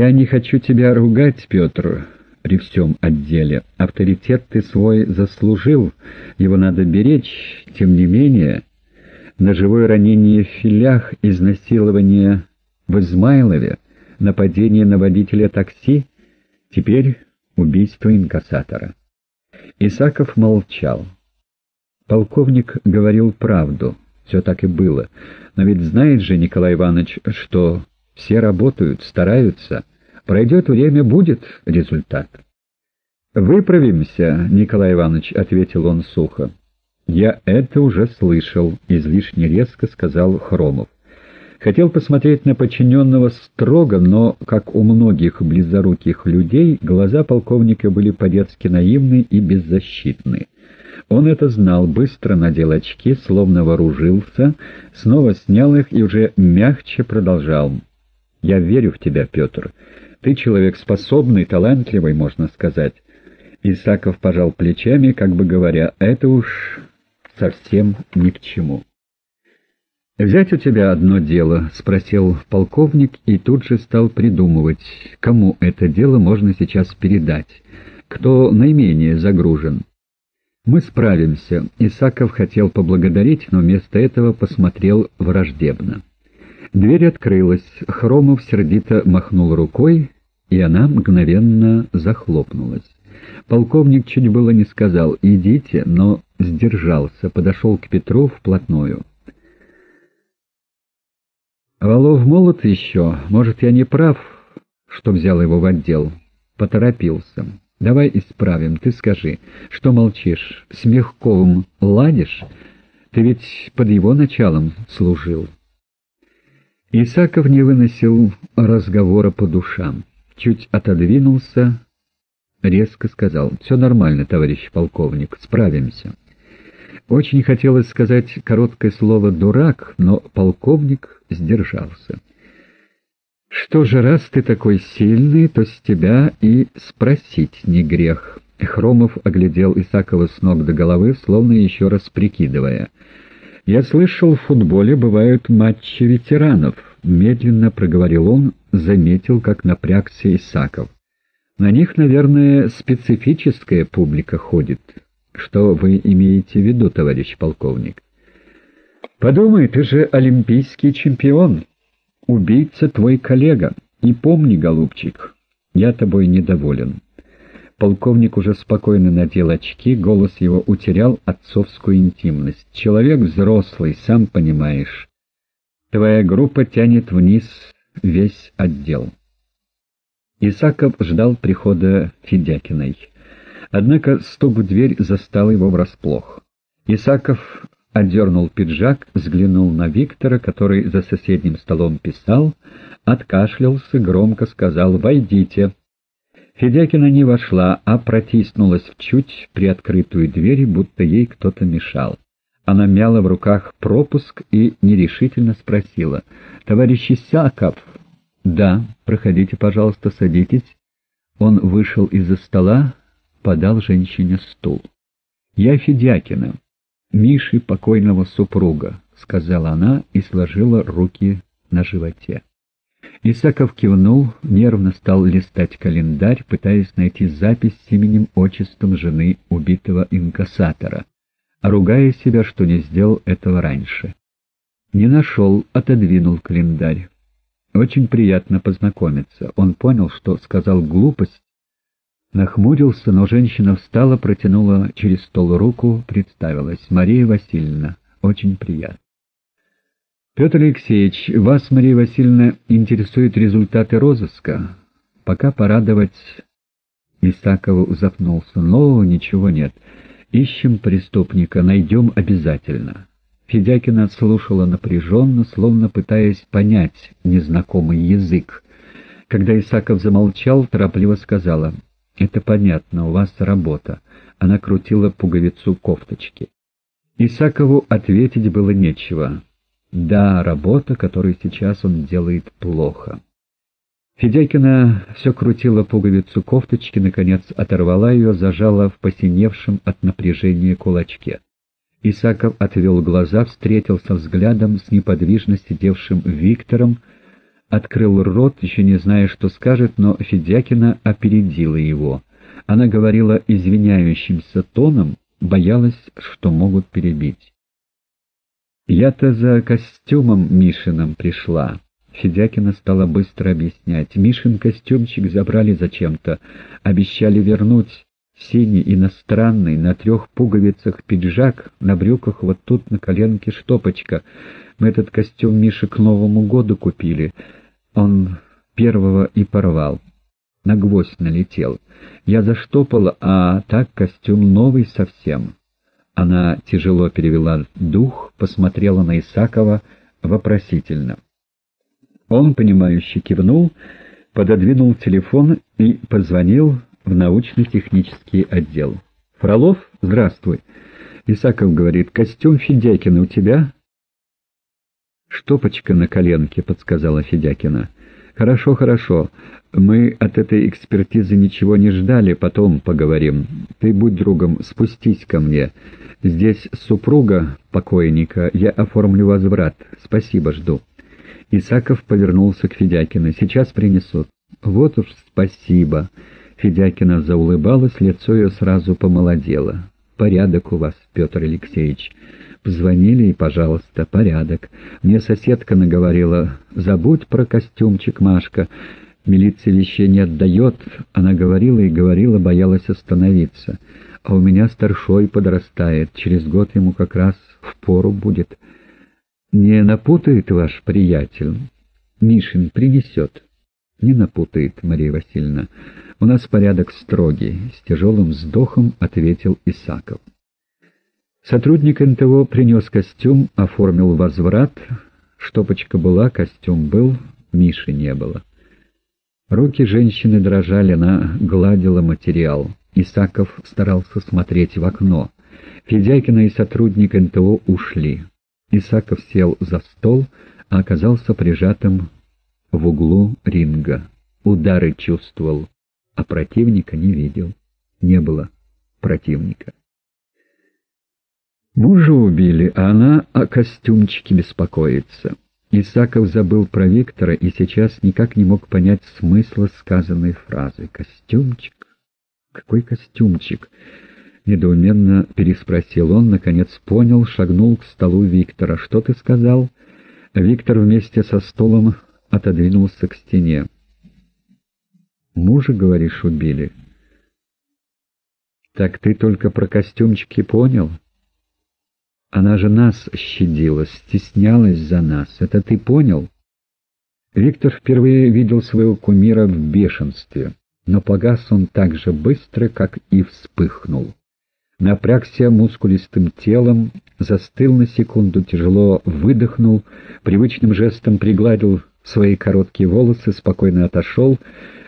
«Я не хочу тебя ругать, Петр, при всем отделе. Авторитет ты свой заслужил, его надо беречь. Тем не менее, ножевое ранение в филях, изнасилование в Измайлове, нападение на водителя такси, теперь убийство инкассатора». Исаков молчал. Полковник говорил правду, все так и было. Но ведь знает же Николай Иванович, что все работают, стараются. Пройдет время, будет результат. «Выправимся, Николай Иванович», — ответил он сухо. «Я это уже слышал», — излишне резко сказал Хромов. Хотел посмотреть на подчиненного строго, но, как у многих близоруких людей, глаза полковника были по-детски наивны и беззащитны. Он это знал, быстро надел очки, словно вооружился, снова снял их и уже мягче продолжал. «Я верю в тебя, Петр. Ты человек способный, талантливый, можно сказать». Исаков пожал плечами, как бы говоря, «это уж совсем ни к чему». «Взять у тебя одно дело?» — спросил полковник и тут же стал придумывать, кому это дело можно сейчас передать, кто наименее загружен. «Мы справимся», — Исаков хотел поблагодарить, но вместо этого посмотрел враждебно. Дверь открылась, Хромов сердито махнул рукой, и она мгновенно захлопнулась. Полковник чуть было не сказал «идите», но сдержался, подошел к Петру вплотную. Валов молод еще, может, я не прав, что взял его в отдел. Поторопился. Давай исправим, ты скажи, что молчишь, с Мягковым ладишь? Ты ведь под его началом служил. Исаков не выносил разговора по душам. Чуть отодвинулся, резко сказал, «Все нормально, товарищ полковник, справимся». Очень хотелось сказать короткое слово «дурак», но полковник сдержался. «Что же, раз ты такой сильный, то с тебя и спросить не грех». Хромов оглядел Исакова с ног до головы, словно еще раз прикидывая. «Я слышал, в футболе бывают матчи ветеранов», — медленно проговорил он, заметил, как напрягся Исаков. «На них, наверное, специфическая публика ходит». Что вы имеете в виду, товарищ полковник? Подумай, ты же олимпийский чемпион. Убийца твой коллега. И помни, голубчик, я тобой недоволен. Полковник уже спокойно надел очки, голос его утерял отцовскую интимность. Человек взрослый, сам понимаешь. Твоя группа тянет вниз весь отдел. Исаков ждал прихода Федякиной. Однако стук в дверь застал его врасплох. Исаков отдернул пиджак, взглянул на Виктора, который за соседним столом писал, откашлялся, громко сказал «Войдите». Федякина не вошла, а протиснулась в чуть приоткрытую дверь, будто ей кто-то мешал. Она мяла в руках пропуск и нерешительно спросила «Товарищ Исаков?» «Да, проходите, пожалуйста, садитесь». Он вышел из-за стола, подал женщине стул. «Я Федякина, Миши покойного супруга», — сказала она и сложила руки на животе. Исаков кивнул, нервно стал листать календарь, пытаясь найти запись с именем отчеством жены убитого инкассатора, ругая себя, что не сделал этого раньше. Не нашел, отодвинул календарь. Очень приятно познакомиться. Он понял, что сказал глупость, Нахмурился, но женщина встала, протянула через стол руку, представилась. «Мария Васильевна, очень приятно». «Петр Алексеевич, вас, Мария Васильевна, интересуют результаты розыска? Пока порадовать...» Исакову запнулся. «Но ничего нет. Ищем преступника, найдем обязательно». Федякина слушала напряженно, словно пытаясь понять незнакомый язык. Когда Исаков замолчал, торопливо сказала — «Это понятно, у вас работа». Она крутила пуговицу кофточки. Исакову ответить было нечего. Да, работа, которую сейчас он делает плохо. Федякина все крутила пуговицу кофточки, наконец оторвала ее, зажала в посиневшем от напряжения кулачке. Исаков отвел глаза, встретился взглядом с неподвижно сидевшим Виктором, открыл рот, еще не зная, что скажет, но Федякина опередила его. Она говорила извиняющимся тоном, боялась, что могут перебить. «Я-то за костюмом Мишиным пришла». Федякина стала быстро объяснять. Мишин костюмчик забрали зачем-то, обещали вернуть. Синий, иностранный, на трех пуговицах пиджак, на брюках вот тут на коленке штопочка. Мы этот костюм Мише к Новому году купили. Он первого и порвал. На гвоздь налетел. Я заштопала, а так костюм новый совсем. Она тяжело перевела дух, посмотрела на Исакова вопросительно. Он, понимающе кивнул, пододвинул телефон и позвонил в научно-технический отдел. «Фролов, здравствуй!» Исаков говорит, «Костюм Федякина у тебя?» «Штопочка на коленке», — подсказала Федякина. «Хорошо, хорошо. Мы от этой экспертизы ничего не ждали, потом поговорим. Ты будь другом, спустись ко мне. Здесь супруга покойника, я оформлю возврат. Спасибо, жду». Исаков повернулся к Федякину. «Сейчас принесут». «Вот уж спасибо». Федякина заулыбалась, лицо ее сразу помолодело. «Порядок у вас, Петр Алексеевич». Позвонили и, пожалуйста, порядок. Мне соседка наговорила, забудь про костюмчик, Машка. Милиция вещей не отдает. Она говорила и говорила, боялась остановиться. А у меня старшой подрастает. Через год ему как раз в пору будет. Не напутает ваш приятель? Мишин принесет. Не напутает, Мария Васильевна. У нас порядок строгий. С тяжелым вздохом ответил Исаков. Сотрудник НТО принес костюм, оформил возврат. Штопочка была, костюм был, Миши не было. Руки женщины дрожали, она гладила материал. Исаков старался смотреть в окно. Федякина и сотрудник НТО ушли. Исаков сел за стол, а оказался прижатым в углу ринга. Удары чувствовал, а противника не видел. Не было противника. Мужа убили, а она о костюмчике беспокоится. Исаков забыл про Виктора и сейчас никак не мог понять смысла сказанной фразы. «Костюмчик? Какой костюмчик?» Недоуменно переспросил он, наконец понял, шагнул к столу Виктора. «Что ты сказал?» Виктор вместе со столом отодвинулся к стене. «Мужа, говоришь, убили?» «Так ты только про костюмчики понял?» Она же нас щадила, стеснялась за нас. Это ты понял? Виктор впервые видел своего кумира в бешенстве, но погас он так же быстро, как и вспыхнул. Напрягся мускулистым телом, застыл на секунду, тяжело выдохнул, привычным жестом пригладил свои короткие волосы, спокойно отошел,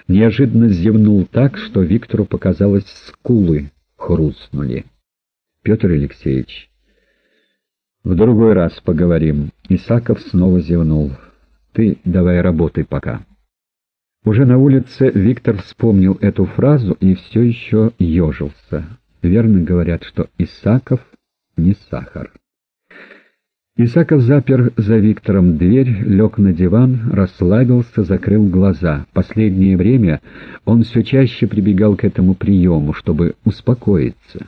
неожиданно зевнул так, что Виктору показалось скулы хрустнули. Петр Алексеевич, «В другой раз поговорим». Исаков снова зевнул. «Ты давай работай пока». Уже на улице Виктор вспомнил эту фразу и все еще ежился. Верно говорят, что Исаков не сахар. Исаков запер за Виктором дверь, лег на диван, расслабился, закрыл глаза. Последнее время он все чаще прибегал к этому приему, чтобы успокоиться.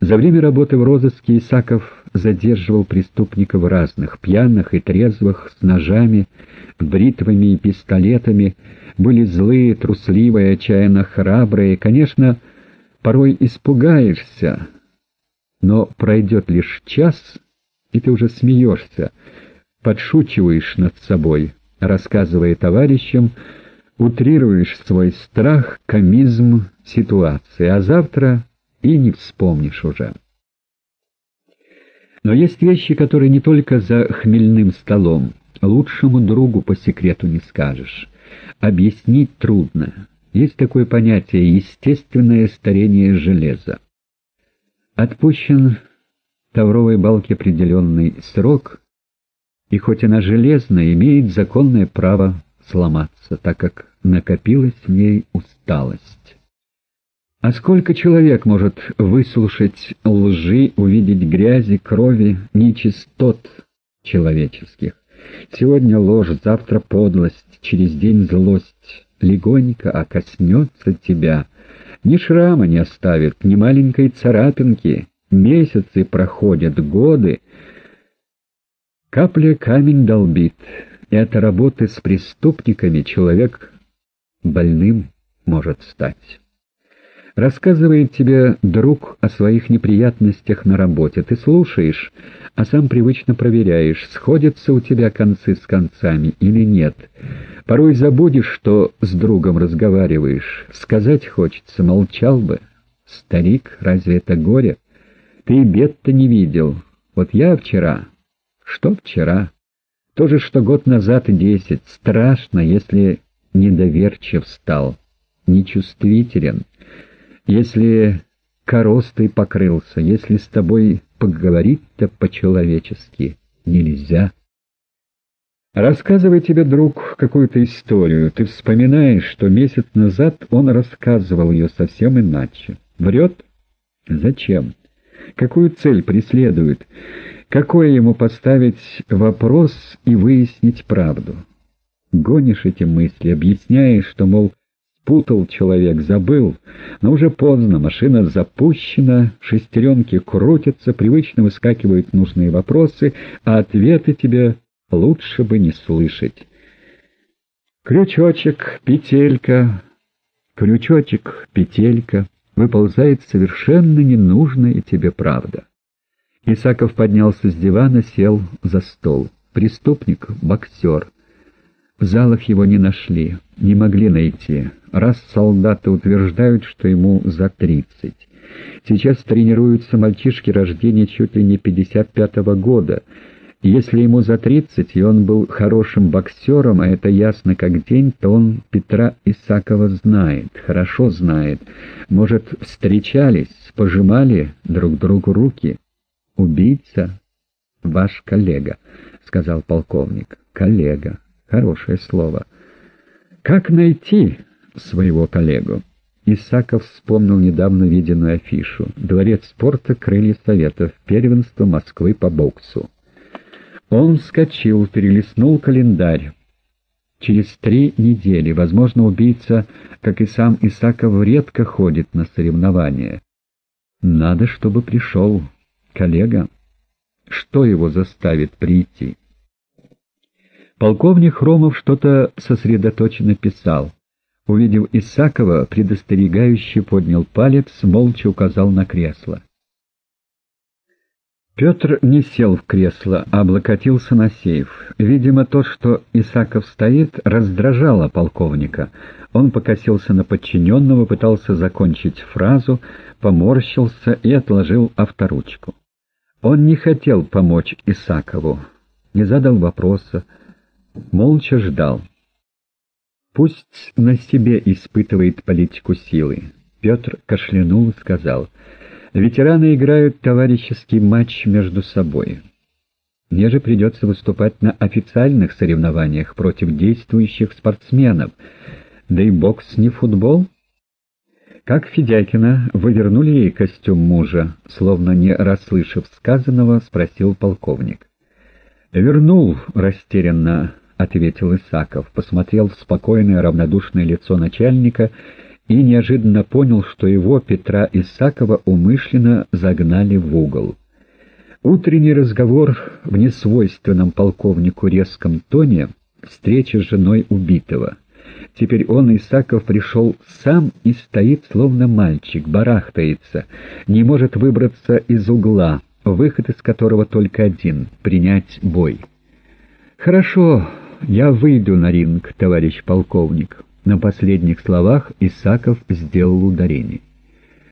За время работы в розыске Исаков задерживал преступников разных, пьяных и трезвых, с ножами, бритвами и пистолетами, были злые, трусливые, отчаянно храбрые. Конечно, порой испугаешься, но пройдет лишь час, и ты уже смеешься, подшучиваешь над собой, рассказывая товарищам, утрируешь свой страх, комизм ситуации, а завтра и не вспомнишь уже. Но есть вещи, которые не только за хмельным столом, лучшему другу по секрету не скажешь. Объяснить трудно. Есть такое понятие «естественное старение железа». Отпущен тавровой балке определенный срок, и хоть она железная, имеет законное право сломаться, так как накопилась в ней усталость. А сколько человек может выслушать лжи, увидеть грязи, крови, нечистот человеческих? Сегодня ложь, завтра подлость, через день злость. Легонько, а коснется тебя. Ни шрама не оставит, ни маленькой царапинки. Месяцы проходят, годы. Капля камень долбит, и от работы с преступниками человек больным может стать. Рассказывает тебе друг о своих неприятностях на работе. Ты слушаешь, а сам привычно проверяешь, сходятся у тебя концы с концами или нет. Порой забудешь, что с другом разговариваешь. Сказать хочется, молчал бы. Старик, разве это горе? Ты бед-то не видел. Вот я вчера... Что вчера? То же, что год назад и десять. Страшно, если недоверчив стал, нечувствителен. Если коростой покрылся, если с тобой поговорить-то по-человечески нельзя. Рассказывай тебе, друг, какую-то историю. Ты вспоминаешь, что месяц назад он рассказывал ее совсем иначе. Врет? Зачем? Какую цель преследует? Какое ему поставить вопрос и выяснить правду? Гонишь эти мысли, объясняешь, что, мол, Путал человек, забыл, но уже поздно, машина запущена, шестеренки крутятся, привычно выскакивают нужные вопросы, а ответы тебе лучше бы не слышать. Крючочек, петелька, крючочек, петелька, выползает совершенно ненужная тебе правда. Исаков поднялся с дивана, сел за стол. Преступник — боксер. В залах его не нашли, не могли найти, раз солдаты утверждают, что ему за тридцать. Сейчас тренируются мальчишки рождения чуть ли не 55-го года. Если ему за тридцать, и он был хорошим боксером, а это ясно как день, то он Петра Исакова знает, хорошо знает. Может, встречались, пожимали друг другу руки. «Убийца — ваш коллега», — сказал полковник. «Коллега». Хорошее слово. Как найти своего коллегу? Исаков вспомнил недавно виденную афишу. Дворец спорта «Крылья Советов», первенство Москвы по боксу. Он вскочил, перелистнул календарь. Через три недели, возможно, убийца, как и сам Исаков, редко ходит на соревнования. Надо, чтобы пришел коллега. Что его заставит прийти? Полковник Хромов что-то сосредоточенно писал. Увидев Исакова, предостерегающе поднял палец, молча указал на кресло. Петр не сел в кресло, а облокотился на сейф. Видимо, то, что Исаков стоит, раздражало полковника. Он покосился на подчиненного, пытался закончить фразу, поморщился и отложил авторучку. Он не хотел помочь Исакову, не задал вопроса, молча ждал. Пусть на себе испытывает политику силы. Петр кашлянул и сказал, «Ветераны играют товарищеский матч между собой. Мне же придется выступать на официальных соревнованиях против действующих спортсменов. Да и бокс не футбол». Как Федякина, вы вернули ей костюм мужа, словно не расслышав сказанного, спросил полковник. «Вернул», — растерянно — ответил Исаков, посмотрел в спокойное равнодушное лицо начальника и неожиданно понял, что его, Петра Исакова, умышленно загнали в угол. Утренний разговор в несвойственном полковнику резком тоне, встреча с женой убитого. Теперь он, Исаков, пришел сам и стоит, словно мальчик, барахтается, не может выбраться из угла, выход из которого только один — принять бой. «Хорошо», «Я выйду на ринг, товарищ полковник». На последних словах Исаков сделал ударение.